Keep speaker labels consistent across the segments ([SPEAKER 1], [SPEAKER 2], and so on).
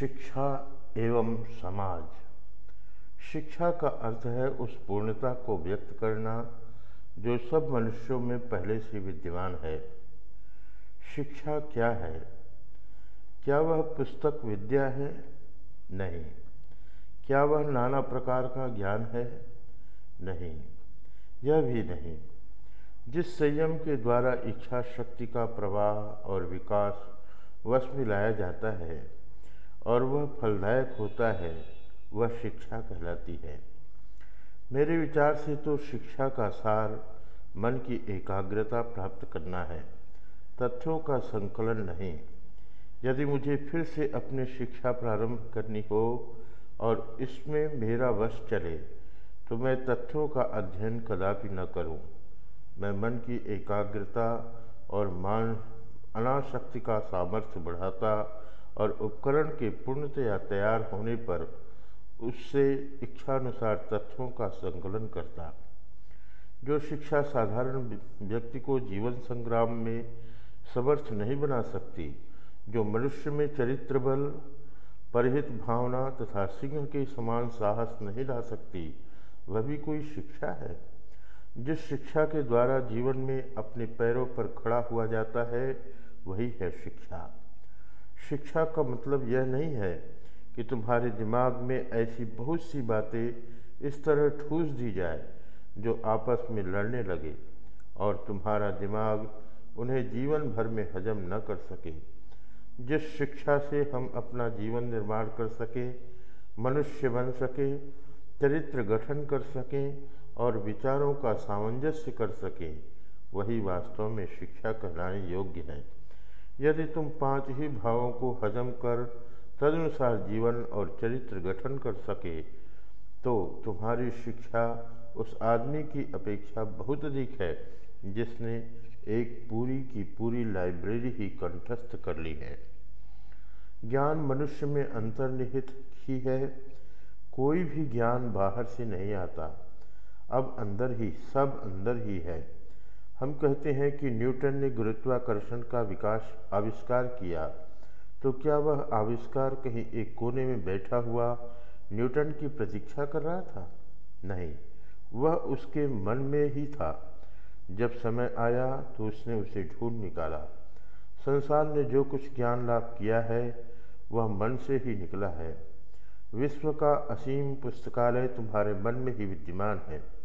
[SPEAKER 1] शिक्षा एवं समाज। शिक्षा का अर्थ है उस पूर्णता को व्यक्त करना, जो सब मनुष्यों में पहले से विद्यमान है। शिक्षा क्या है? क्या वह पुस्तक विद्या है? नहीं। क्या वह नाना प्रकार का ज्ञान है? नहीं। यह भी नहीं। जिस संयम के द्वारा इच्छा शक्ति का प्रवाह और विकास वश में लाया जाता है और वह फलदायक होता है, वह शिक्षा कहलाती है मेरे विचार से तो शिक्षा का सार मन की एकाग्रता प्राप्त करना है, तथ्यों का संकलन नहीं यदि मुझे फिर से अपनी शिक्षा प्रारंभ करनी हो और इसमें मेरा वश चले तो मैं तथ्यों का अध्ययन कदापि न करूँ। मैं मन की एकाग्रता और मान, अनाशक्ति का सामर्थ्य बढ़ाता और उपकरण के पूर्णतया तैयार होने पर उससे इच्छानुसार तथ्यों का संकलन करता। जो शिक्षा साधारण व्यक्ति को जीवन संग्राम में समर्थ नहीं बना सकती, जो मनुष्य में चरित्र बल परहित भावना तथा सिंह के समान साहस नहीं ला सकती, वह भी कोई शिक्षा है। जिस शिक्षा के द्वारा जीवन में अपने पैरों पर खड़ा हुआ जाता है, वही है शिक्षा। शिक्षा का मतलब यह नहीं है कि तुम्हारे दिमाग में ऐसी बहुत सी बातें इस तरह ठूस दी जाए जो आपस में लड़ने लगे और तुम्हारा दिमाग उन्हें जीवन भर में हजम न कर सके। जिस शिक्षा से हम अपना जीवन निर्माण कर सके, मनुष्य बन सके, चरित्र गठन कर सकें और विचारों का सामंजस्य कर सकें, वही वास्तव में शिक्षा कहलाने योग्य है। यदि तुम पाँच ही भावों को हजम कर तदनुसार जीवन और चरित्र गठन कर सके तो तुम्हारी शिक्षा उस आदमी की अपेक्षा बहुत अधिक है, जिसने एक पूरी की पूरी लाइब्रेरी ही कंठस्थ कर ली है। ज्ञान मनुष्य में अंतर्निहित ही है, कोई भी ज्ञान बाहर से नहीं आता। अब अंदर ही, सब अंदर ही है। हम कहते हैं कि न्यूटन ने गुरुत्वाकर्षण का विकास आविष्कार किया तो क्या वह आविष्कार कहीं एक कोने में बैठा हुआ न्यूटन की प्रतीक्षा कर रहा था? नहीं, वह उसके मन में ही था। जब समय आया तो उसने उसे ढूंढ निकाला। संसार ने जो कुछ ज्ञान लाभ किया है, वह मन से ही निकला है। विश्व का असीम पुस्तकालय तुम्हारे मन में ही विद्यमान है।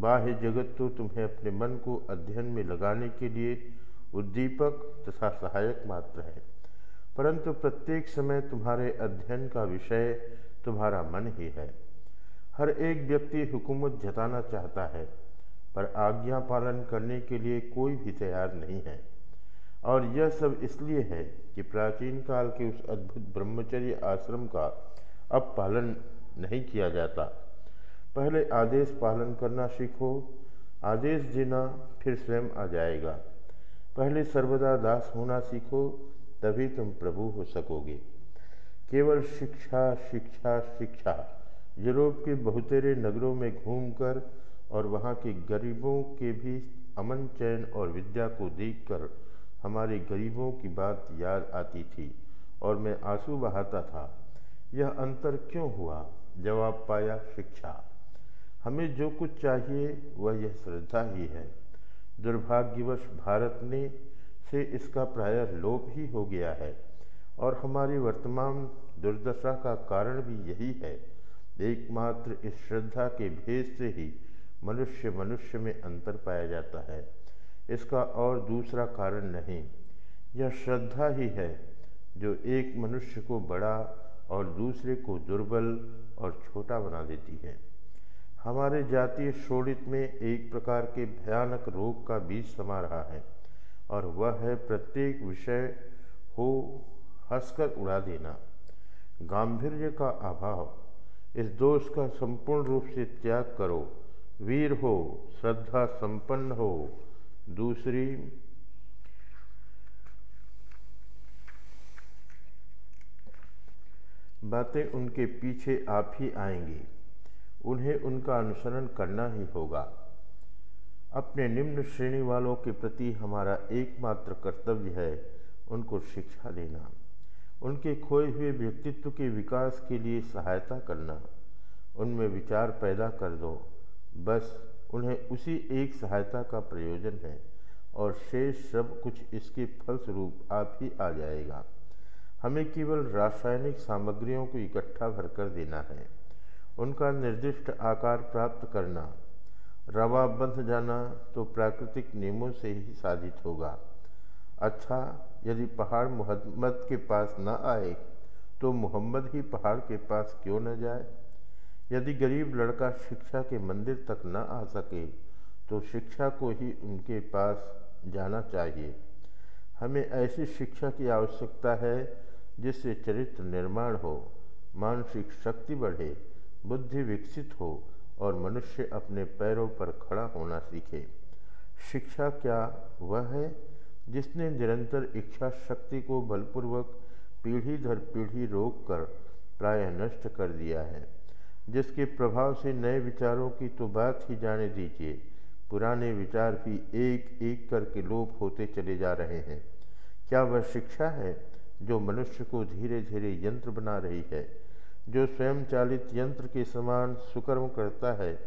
[SPEAKER 1] बाह्य जगत तो तुम्हें अपने मन को अध्ययन में लगाने के लिए उद्दीपक तथा सहायक मात्र है। परंतु प्रत्येक समय तुम्हारे अध्ययन का विषय तुम्हारा मन ही है। हर एक व्यक्ति हुकूमत जताना चाहता है, पर आज्ञा पालन करने के लिए कोई भी तैयार नहीं है। और यह सब इसलिए है कि प्राचीन काल के उस अद्भुत ब्रह्मचर्य आश्रम का अब पालन नहीं किया जाता। पहले आदेश पालन करना सीखो, आदेश देना फिर स्वयं आ जाएगा। पहले सर्वदा दास होना सीखो, तभी तुम प्रभु हो सकोगे। केवल शिक्षा शिक्षा शिक्षा, यूरोप के बहुतेरे नगरों में घूमकर और वहाँ के गरीबों के भी अमन चैन और विद्या को देखकर हमारे गरीबों की बात याद आती थी और मैं आँसू बहाता था। यह अंतर क्यों हुआ? जवाब पाया, शिक्षा। हमें जो कुछ चाहिए, वह यह श्रद्धा ही है। दुर्भाग्यवश भारत ने से इसका प्राय लोप ही हो गया है और हमारी वर्तमान दुर्दशा का कारण भी यही है। एकमात्र इस श्रद्धा के भेद से ही मनुष्य मनुष्य में अंतर पाया जाता है। इसका और दूसरा कारण नहीं। यह श्रद्धा ही है जो एक मनुष्य को बड़ा और दूसरे को दुर्बल और छोटा बना देती है। हमारे जातीय शोणित में एक प्रकार के भयानक रोग का बीज समा रहा है और वह है प्रत्येक विषय हो हंसकर उड़ा देना। गांधीर्य का अभाव। इस दोष का संपूर्ण रूप से त्याग करो। वीर हो, श्रद्धा संपन्न हो। दूसरी, बातें उनके पीछे आप ही आएँगी। उन्हें उनका अनुसरण करना ही होगा। अपने निम्न श्रेणी वालों के प्रति हमारा एकमात्र कर्तव्य है उनको शिक्षा देना। उनके खोए हुए व्यक्तित्व के विकास के लिए सहायता करना। उनमें विचार पैदा कर दो। बस उन्हें उसी एक सहायता का प्रयोजन है और शेष सब कुछ इसके फलस्वरूप आप ही आ जाएगा। हमें केवल रासायनिक सामग्रियों को इकट्ठा भरकर देना है। उनका निर्दिष्ट आकार प्राप्त करना। रवा बंध जाना तो प्राकृतिक नियमों से ही साधित होगा। अच्छा यदि पहाड़ मोहम्मद के पास न आए तो मोहम्मद ही पहाड़ के पास क्यों न जाए? यदि गरीब लड़का शिक्षा के मंदिर तक न आ सके तो शिक्षा को ही उनके पास जाना चाहिए। हमें ऐसी शिक्षा की आवश्यकता है जिससे चरित्र निर्माण हो, मानसिक शक्ति बढ़े। बुद्धि विकसित हो और मनुष्य अपने पैरों पर खड़ा होना सीखे। शिक्षा क्या वह है जिसने निरंतर इच्छा शक्ति को बलपूर्वक पीढ़ी दर पीढ़ी रोक कर प्राय नष्ट कर दिया है? जिसके प्रभाव से नए विचारों की तो बात ही जाने दीजिए। पुराने विचार भी एक एक करके लोप होते चले जा रहे हैं। क्या वह शिक्षा है जो मनुष्य को धीरे धीरे यंत्र बना रही है? जो स्वयं चालित यंत्र के समान सुकर्म करता है,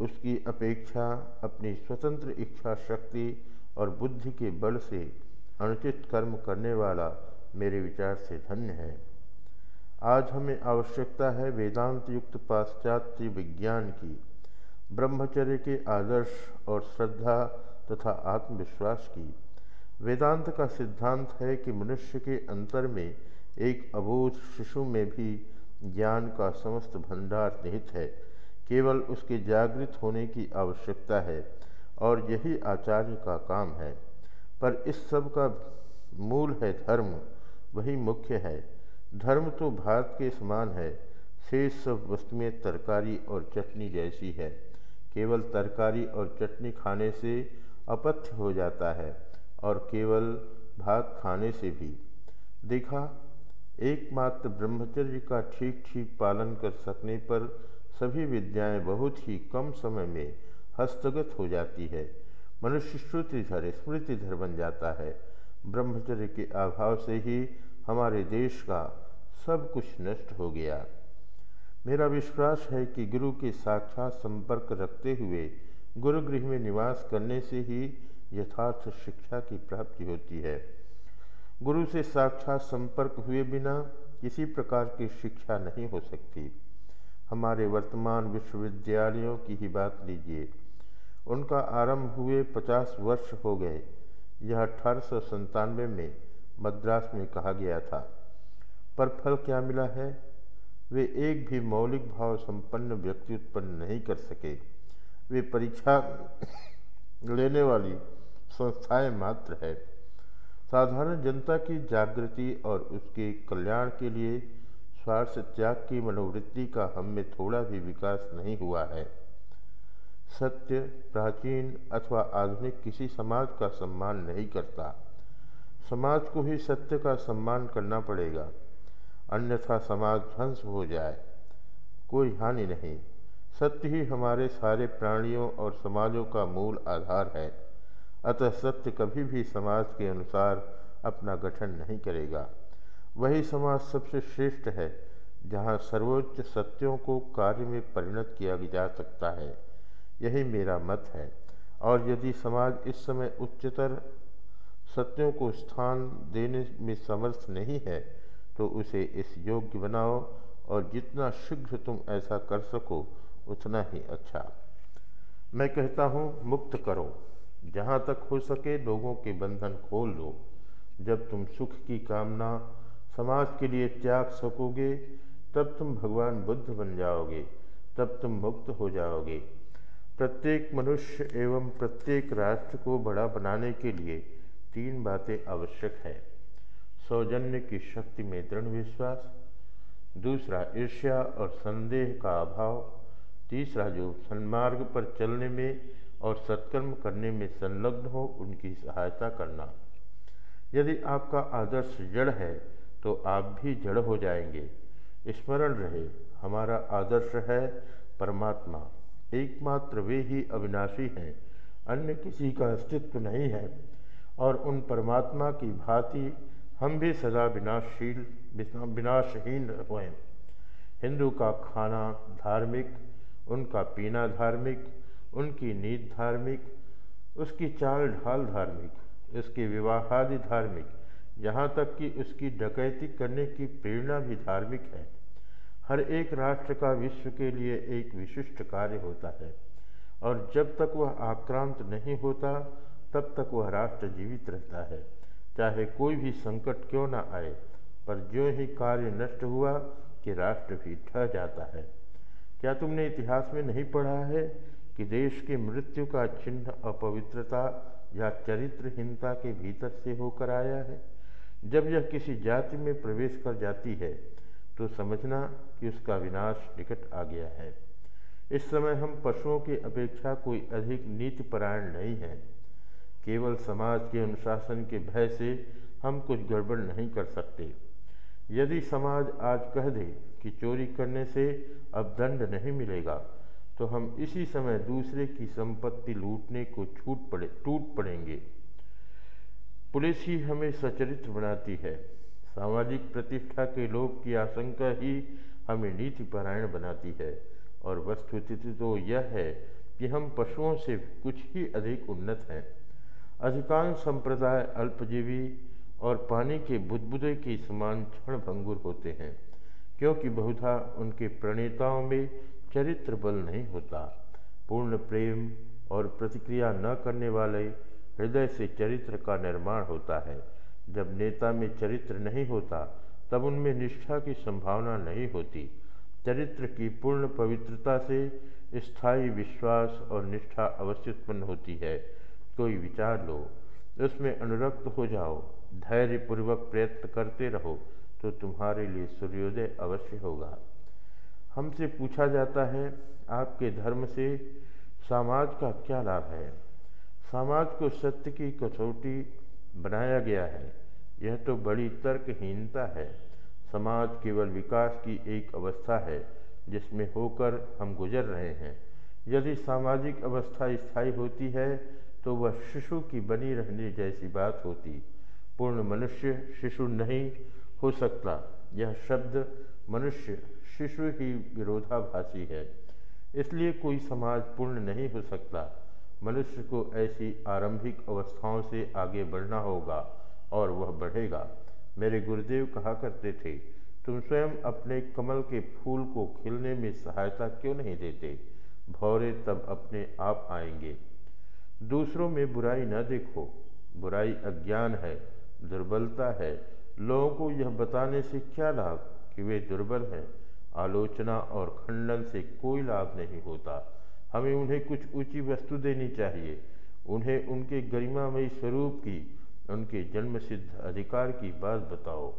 [SPEAKER 1] उसकी अपेक्षा, अपनी स्वतंत्र इच्छा शक्ति और बुद्धि के बल से अनुचित कर्म करने वाला मेरे विचार से धन्य है। आज हमें आवश्यकता है वेदांत युक्त पाश्चात्य विज्ञान की। ब्रह्मचर्य के आदर्श और श्रद्धा तथा आत्मविश्वास की। वेदांत का सिद्धांत है कि मनुष्य के अंतर में एक अबोध शिशु में भी ज्ञान का समस्त भंडार निहित है। केवल उसके जागृत होने की आवश्यकता है और यही आचार्य का काम है। पर इस सब का मूल है धर्म, वही मुख्य है। धर्म तो भात के समान है, शेष सब वस्तुएँ तरकारी और चटनी जैसी है। केवल तरकारी और चटनी खाने से अपथ्य हो जाता है और केवल भात खाने से भी। देखा एकमात्र ब्रह्मचर्य का ठीक ठीक पालन कर सकने पर सभी विद्याएँ बहुत ही कम समय में हस्तगत हो जाती है। मनुष्य श्रुतिधर स्मृतिधर बन जाता है। ब्रह्मचर्य के अभाव से ही हमारे देश का सब कुछ नष्ट हो गया। मेरा विश्वास है कि गुरु के साक्षात संपर्क रखते हुए गुरुगृह में निवास करने से ही यथार्थ शिक्षा की प्राप्ति होती है। गुरु से साक्षात संपर्क हुए बिना किसी प्रकार की शिक्षा नहीं हो सकती। हमारे वर्तमान विश्वविद्यालयों की ही बात लीजिए। उनका आरंभ हुए पचास वर्ष हो गए। यह अठारह में मद्रास में कहा गया था। पर फल क्या मिला है? वे एक भी मौलिक भाव संपन्न व्यक्ति उत्पन्न नहीं कर सके। वे परीक्षा लेने वाली संस्थाएँ मात्र है। साधारण जनता की जागृति और उसके कल्याण के लिए स्वार्थ त्याग की मनोवृत्ति का हम में थोड़ा भी विकास नहीं हुआ है। सत्य, प्राचीन अथवा आधुनिक किसी समाज का सम्मान नहीं करता। समाज को ही सत्य का सम्मान करना पड़ेगा। अन्यथा समाज ध्वंस हो जाए। कोई हानि नहीं। सत्य ही हमारे सारे प्राणियों और समाजों का मूल आधार है। अतः सत्य कभी भी समाज के अनुसार अपना गठन नहीं करेगा। वही समाज सबसे श्रेष्ठ है, जहाँ सर्वोच्च सत्यों को कार्य में परिणत किया जा सकता है। यही मेरा मत है। और यदि समाज इस समय उच्चतर सत्यों को स्थान देने में समर्थ नहीं है तो उसे इस योग्य बनाओ और जितना शीघ्र तुम ऐसा कर सको, उतना ही अच्छा। मैं कहता हूँ, मुक्त करो। जहाँ तक हो सके लोगों के बंधन खोल दो जब तुम सुख की कामना समाज के लिए त्याग सकोगे, तब तुम भगवान बुद्ध बन जाओगे, तब तुम मुक्त हो जाओगे। प्रत्येक मनुष्य एवं प्रत्येक राष्ट्र को बड़ा बनाने के लिए तीन बातें आवश्यक है। सौजन्य की शक्ति में दृढ़ विश्वास, दूसरा ईर्ष्या और संदेह का अभाव, तीसरा जो सन्मार्ग पर चलने में और सत्कर्म करने में संलग्न हो उनकी सहायता करना। यदि आपका आदर्श जड़ है तो आप भी जड़ हो जाएँगे। स्मरण रहे, हमारा आदर्श है परमात्मा। एकमात्र वे ही अविनाशी हैं, अन्य किसी का अस्तित्व नहीं है। और उन परमात्मा की भांति हम भी सदा विनाशशील विनाशहीन हुए। हिंदू का खाना धार्मिक, उनका पीना धार्मिक उनकी नींद धार्मिक, उसकी चाल ढाल धार्मिक, उसके विवाहादि धार्मिक, यहाँ तक कि उसकी डकैती करने की प्रेरणा भी धार्मिक है। हर एक राष्ट्र का विश्व के लिए एक विशिष्ट कार्य होता है, और जब तक वह आक्रांत नहीं होता, तब तक वह राष्ट्र जीवित रहता है। चाहे कोई भी संकट क्यों न आए, पर जो ही कार्य नष्ट हुआ, कि राष्ट्र भी ठह जाता है। क्या तुमने इतिहास में नहीं पढ़ा है कि देश की मृत्यु का चिन्ह अपवित्रता या चरित्रहीनता के भीतर से होकर आया है। जब यह किसी जाति में प्रवेश कर जाती है तो समझना कि उसका विनाश निकट आ गया है। इस समय हम पशुओं की अपेक्षा कोई अधिक नीतिपरायण नहीं है। केवल समाज के अनुशासन के भय से हम कुछ गड़बड़ नहीं कर सकते। यदि समाज आज कह दे कि चोरी करने से अब दंड नहीं मिलेगा तो हम इसी समय दूसरे की संपत्ति लूटने को छूट पड़े, टूट पड़ेंगे। पुलिस ही हमें सचरित्र बनाती है। सामाजिक प्रतिष्ठा के लोभ की आशंका ही हमें नीतिपरायण बनाती है। और वस्तुस्थिति तो यह है कि हम पशुओं से कुछ ही अधिक उन्नत हैं। अधिकांश संप्रदाय अल्पजीवी और पानी के बुदबुदे के समान क्षण भंगुर होते हैं, क्योंकि बहुधा उनके प्रणेताओं में चरित्र बल नहीं होता। पूर्ण प्रेम और प्रतिक्रिया न करने वाले हृदय से चरित्र का निर्माण होता है। जब नेता में चरित्र नहीं होता, तब उनमें निष्ठा की संभावना नहीं होती। चरित्र की पूर्ण पवित्रता से स्थायी विश्वास और निष्ठा अवश्य उत्पन्न होती है। कोई विचार लो, उसमें अनुरक्त हो जाओ, धैर्यपूर्वक प्रयत्न करते रहो तो तुम्हारे लिए सूर्योदय अवश्य होगा। हमसे पूछा जाता है, आपके धर्म से समाज का क्या लाभ है? समाज को सत्य की कसौटी बनाया गया है। यह तो बड़ी तर्कहीनता है। समाज केवल विकास की एक अवस्था है, जिसमें होकर हम गुजर रहे हैं। यदि सामाजिक अवस्था स्थायी होती है तो वह शिशु की बनी रहने जैसी बात होती। पूर्ण मनुष्य शिशु नहीं हो सकता। यह शब्द मनुष्य शिशु ही विरोधाभासी है। इसलिए कोई समाज पूर्ण नहीं हो सकता। मनुष्य को ऐसी आरंभिक अवस्थाओं से आगे बढ़ना होगा और वह बढ़ेगा। मेरे गुरुदेव कहा करते थे, तुम स्वयं अपने कमल के फूल को खिलने में सहायता क्यों नहीं देते? भौरे तब अपने आप आएँगे। दूसरों में बुराई न देखो। बुराई अज्ञान है, दुर्बलता है। लोगों को यह बताने से क्या लाभ? कि वे दुर्बल हैं। आलोचना और खंडन से कोई लाभ नहीं होता। हमें उन्हें कुछ ऊँची वस्तु देनी चाहिए। उन्हें उनके गरिमामयी स्वरूप की, उनके जन्म सिद्ध अधिकार की बात बताओ।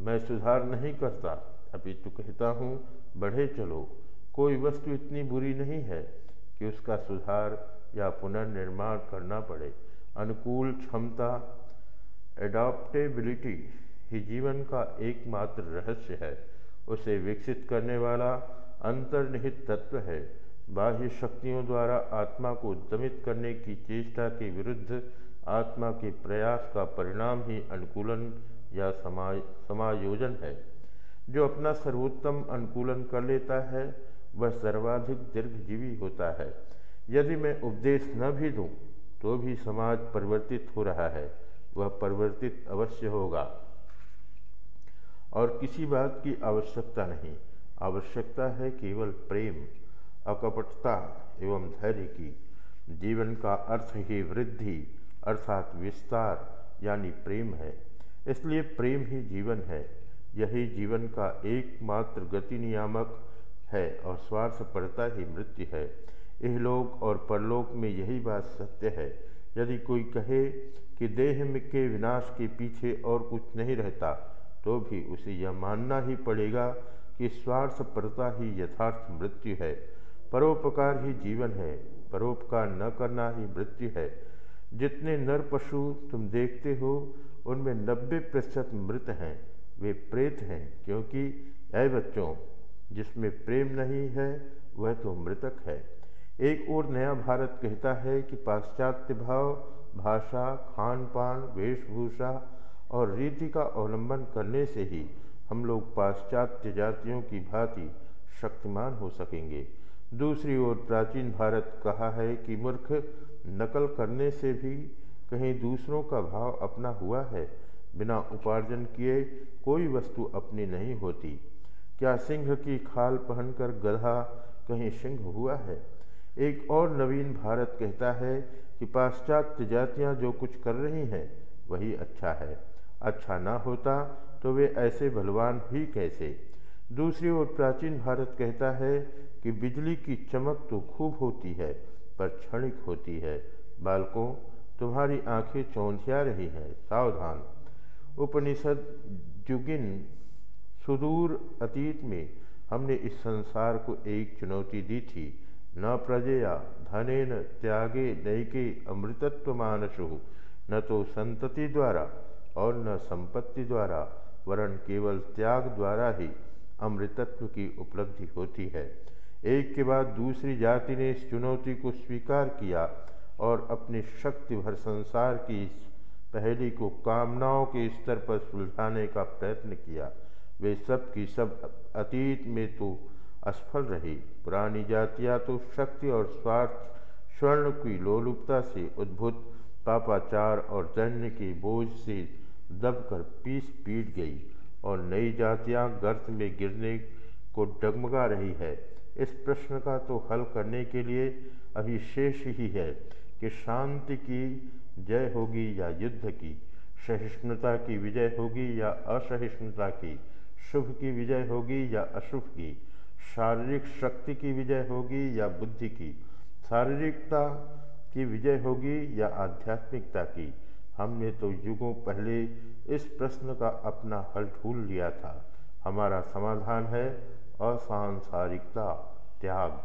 [SPEAKER 1] मैं सुधार नहीं करता, अभी तो कहता हूँ, बढ़े चलो। कोई वस्तु इतनी बुरी नहीं है कि उसका सुधार या पुनर्निर्माण करना पड़े। अनुकूल क्षमता एडॉप्टेबिलिटी ही जीवन का एकमात्र रहस्य है। उसे विकसित करने वाला अंतर्निहित तत्व है। बाह्य शक्तियों द्वारा आत्मा को दमित करने की चेष्टा के विरुद्ध आत्मा के प्रयास का परिणाम ही अनुकूलन या समाय, समायोजन है। जो अपना सर्वोत्तम अनुकूलन कर लेता है, वह सर्वाधिक दीर्घजीवी होता है। यदि मैं उपदेश न भी दूँ तो भी समाज परिवर्तित हो रहा है। वह परिवर्तित अवश्य होगा। और किसी बात की आवश्यकता नहीं। आवश्यकता है केवल प्रेम, अकपटता एवं धैर्य की। जीवन का अर्थ ही वृद्धि, अर्थात विस्तार, यानी प्रेम है। इसलिए प्रेम ही जीवन है। यही जीवन का एकमात्र गति नियामक है और स्वार्थ पड़ता ही मृत्यु है। इहलोक और परलोक में यही बात सत्य है। यदि कोई कहे कि देह में के विनाश के पीछे और कुछ नहीं रहता तो भी उसे यह मानना ही पड़ेगा कि स्वार्थ परता ही यथार्थ मृत्यु है। परोपकार ही जीवन है, परोपकार न करना ही मृत्यु है। जितने नर पशु तुम देखते हो, उनमें नब्बे प्रतिशत मृत हैं। वे प्रेत हैं, क्योंकि, ऐ बच्चों, जिसमें प्रेम नहीं है, वह तो मृतक है। एक और नया भारत कहता है कि पाश्चात्य भाव, भाषा खान पान वेशभूषा और रीति का अवलंबन करने से ही हम लोग पाश्चात्य जातियों की भांति शक्तिमान हो सकेंगे। दूसरी ओर प्राचीन भारत कहा है कि मूर्ख नकल करने से भी कहीं दूसरों का भाव अपना हुआ है। बिना उपार्जन किए कोई वस्तु अपनी नहीं होती। क्या सिंह की खाल पहनकर गधा कहीं सिंह हुआ है? एक और नवीन भारत कहता है कि पाश्चात्य जातियाँ जो कुछ कर रही हैं, वही अच्छा है। अच्छा ना होता तो वे ऐसे बलवान ही कैसे? दूसरी ओर प्राचीन भारत कहता है कि बिजली की चमक तो खूब होती है, पर क्षणिक होती है। बालकों, तुम्हारी आँखें चौंधिया रही हैं, सावधान। उपनिषद जुगिन सुदूर अतीत में हमने इस संसार को एक चुनौती दी थी। न प्रजया, धनेन, त्यागे, नैके अमृतत्व मानसु न तो संतति द्वारा। और न संपत्ति द्वारा वरण केवल त्याग द्वारा ही अमृतत्व की उपलब्धि होती है। एक के बाद दूसरी जाति ने इस चुनौती को स्वीकार किया और अपनी शक्ति भर संसार की इस पहली को कामनाओं के स्तर पर सुलझाने का प्रयत्न किया। वे सब की सब अतीत में तो असफल रही। पुरानी जातियाँ तो शक्ति और स्वार्थ, स्वर्ण की लोलुपता से उद्भुत, पापाचार और दैन्य के बोझ से दबकर पीस पीट गई और नई जातियाँ गर्त में गिरने को डगमगा रही है। इस प्रश्न का तो हल करने के लिए अभी शेष ही है कि शांति की जय होगी या युद्ध की, सहिष्णुता की विजय होगी या असहिष्णुता की, शुभ की विजय होगी या अशुभ की, शारीरिक शक्ति की विजय होगी या बुद्धि की, शारीरिकता की विजय होगी या आध्यात्मिकता की हमने तो युगों पहले इस प्रश्न का अपना हल ढूंढ लिया था। हमारा समाधान है असांसारिकता, त्याग।